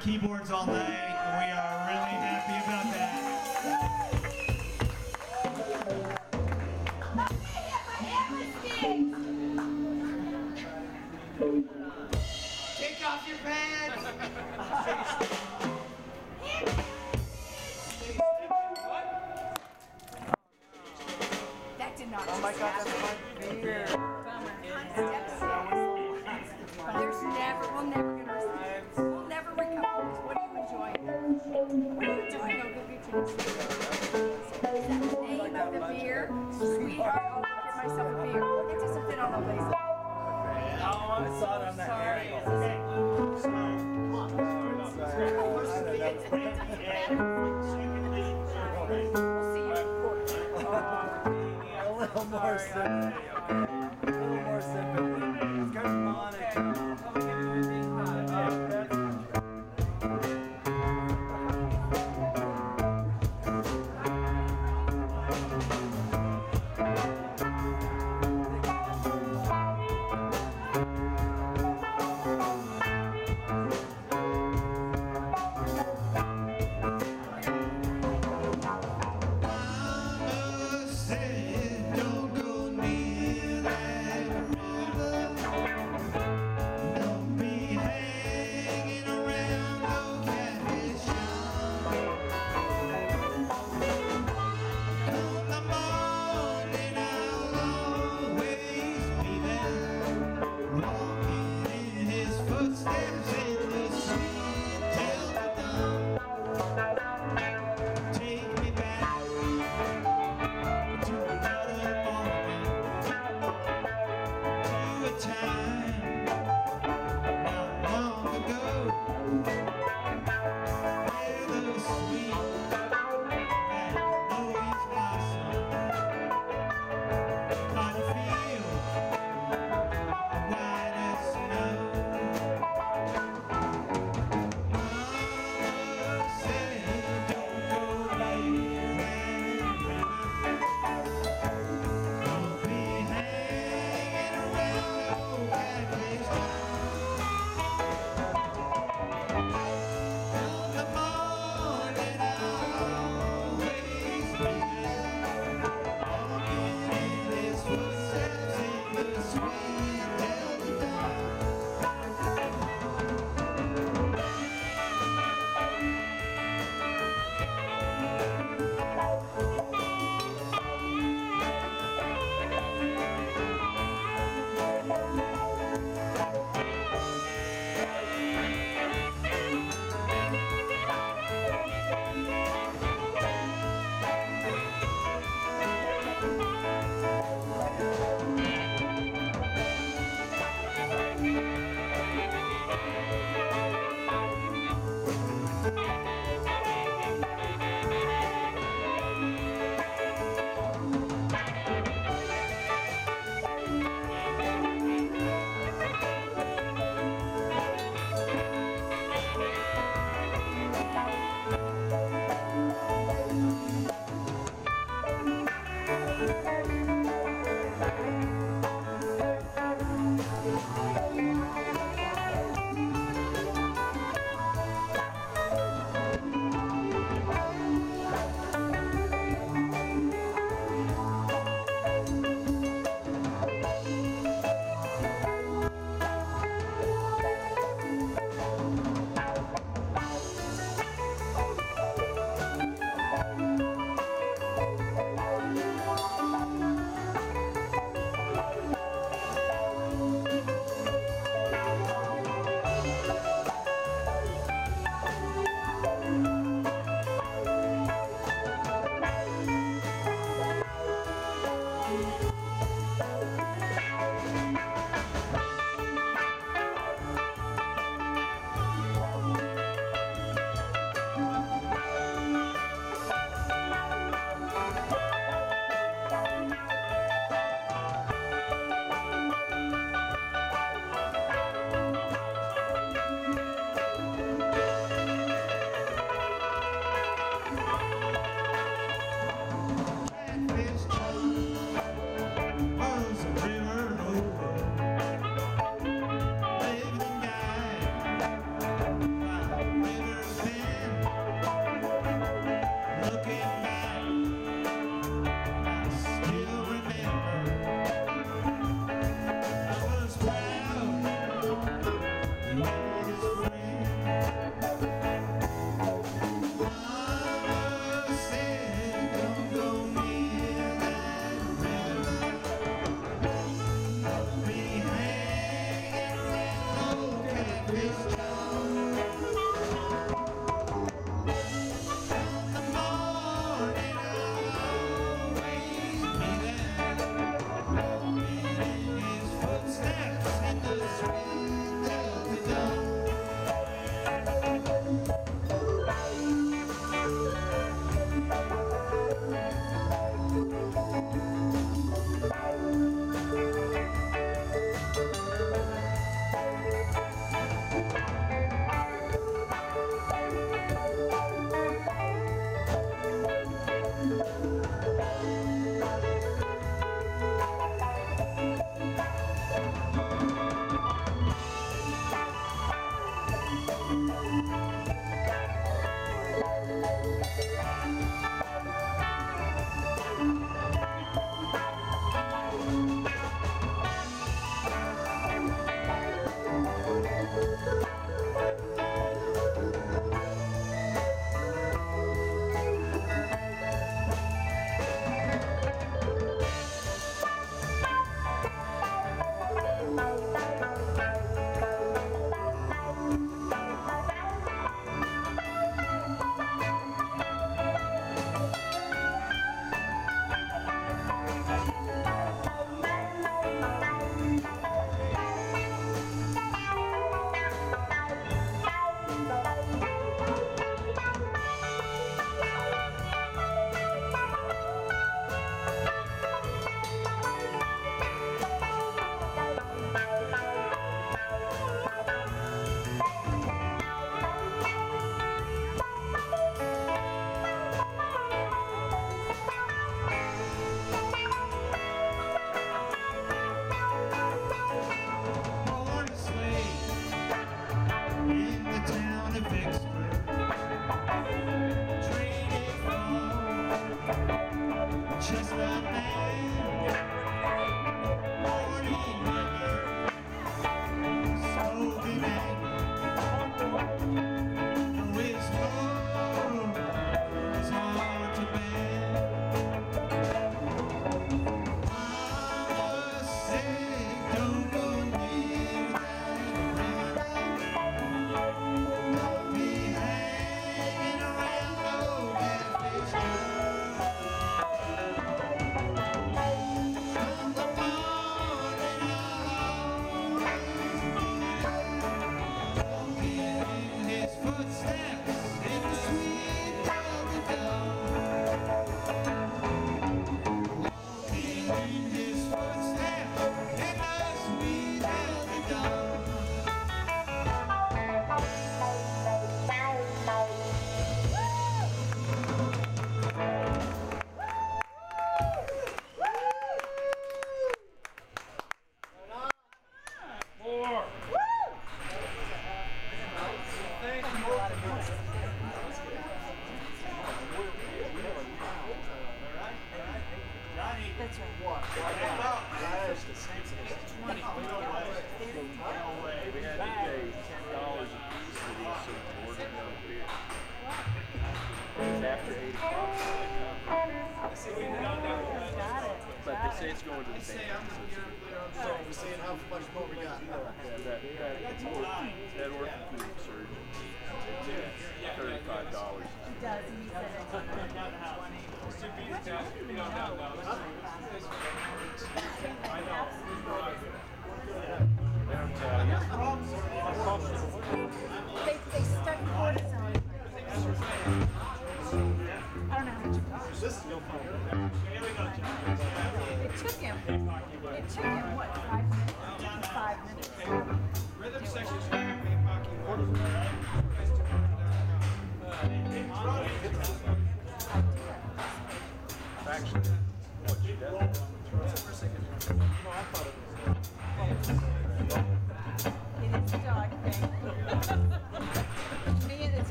keyboards all night, and we are really happy about that. Take off your pants! That did not Oh my god, that's my beer. Beer? Sweetheart, I'll get myself a beer. It doesn't fit on the label. I saw it on that. Okay, We'll see you in court. A little more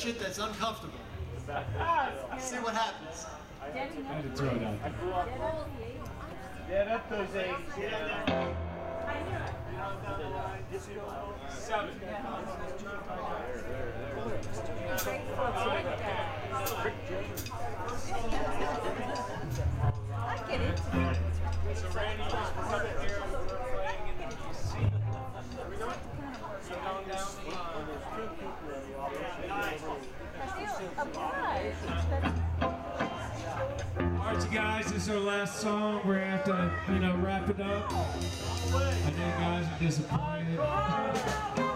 shit that's uncomfortable. See what happens. I had to throw it out. Dead up those eight. Yeah. Seven. Last song. We're gonna have to, you know, wrap it up. I know guys are disappointed.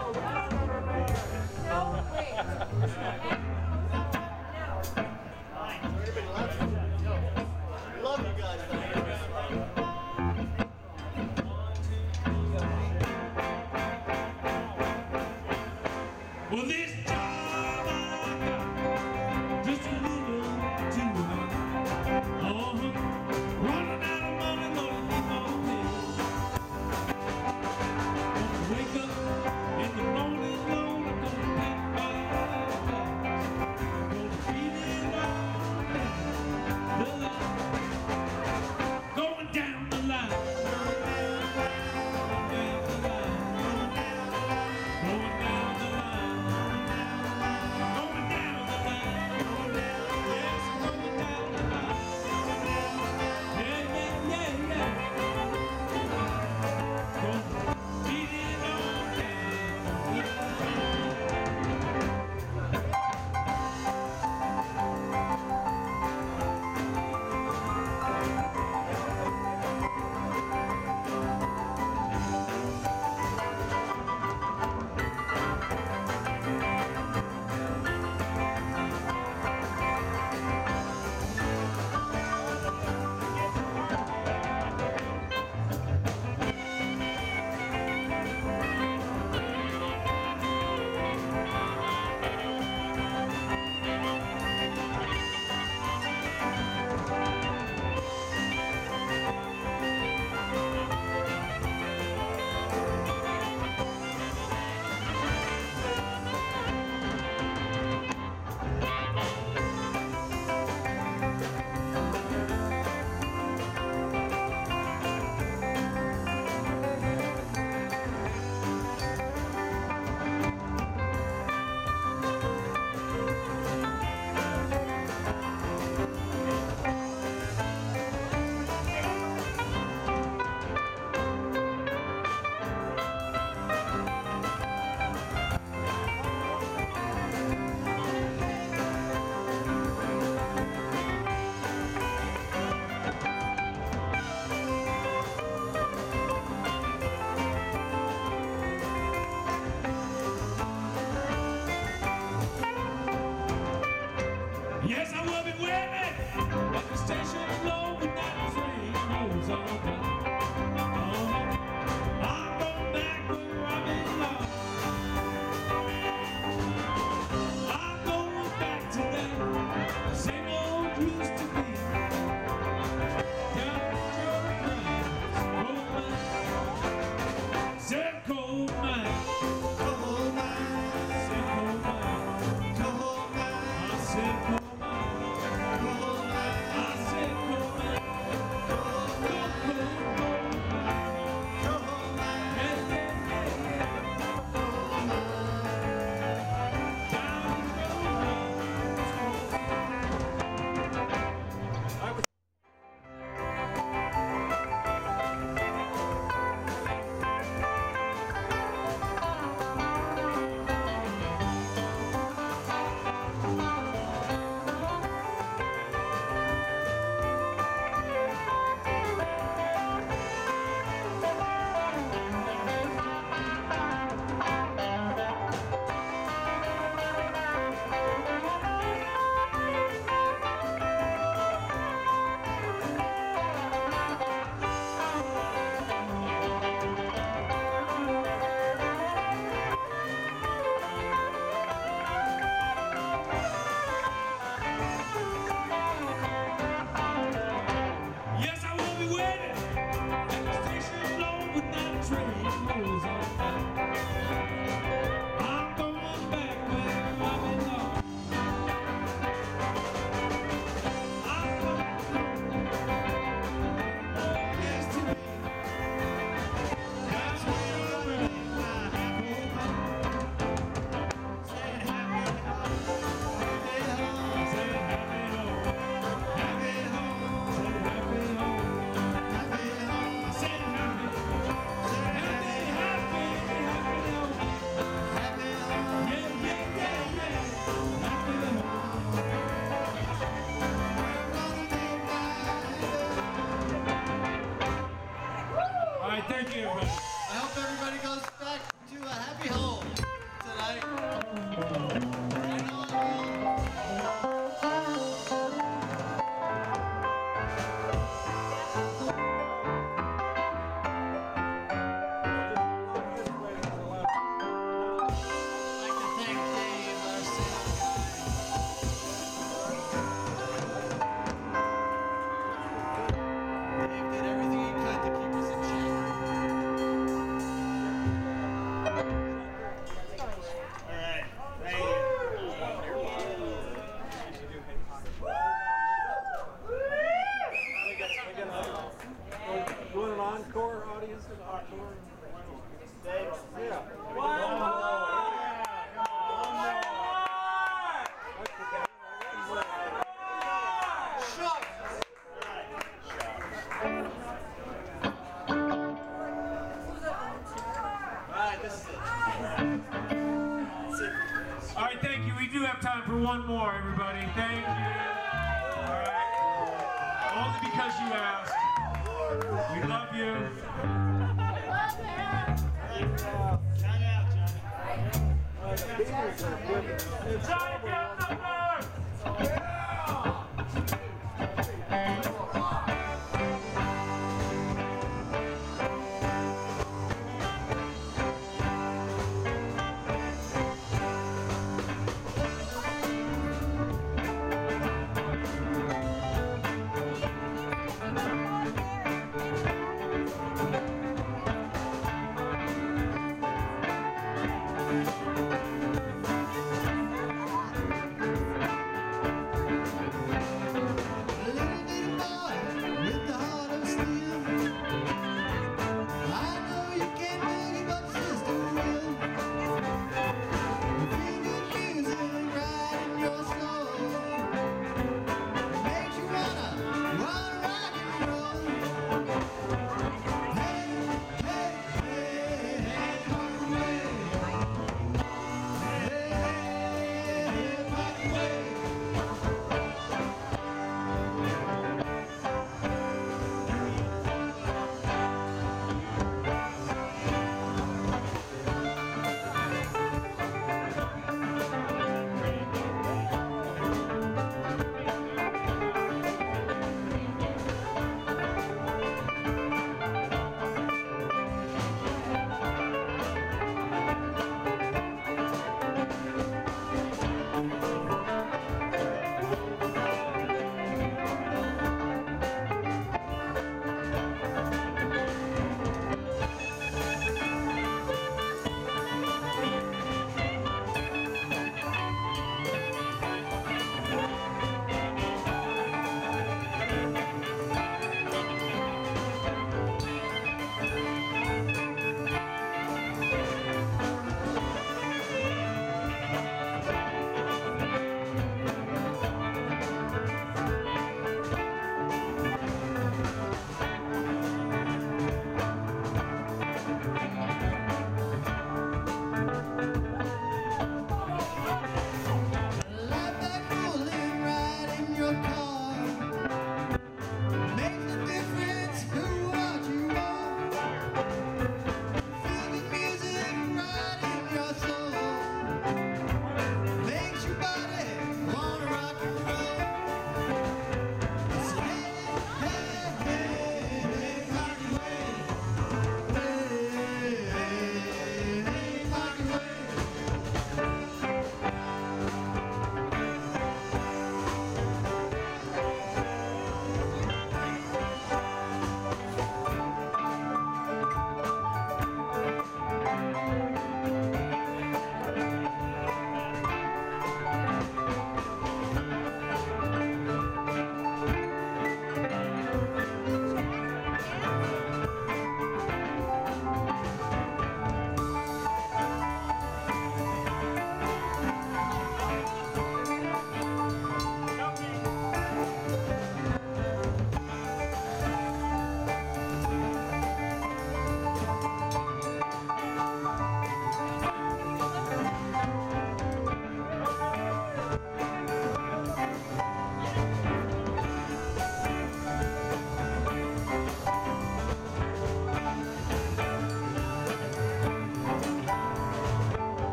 Thank you.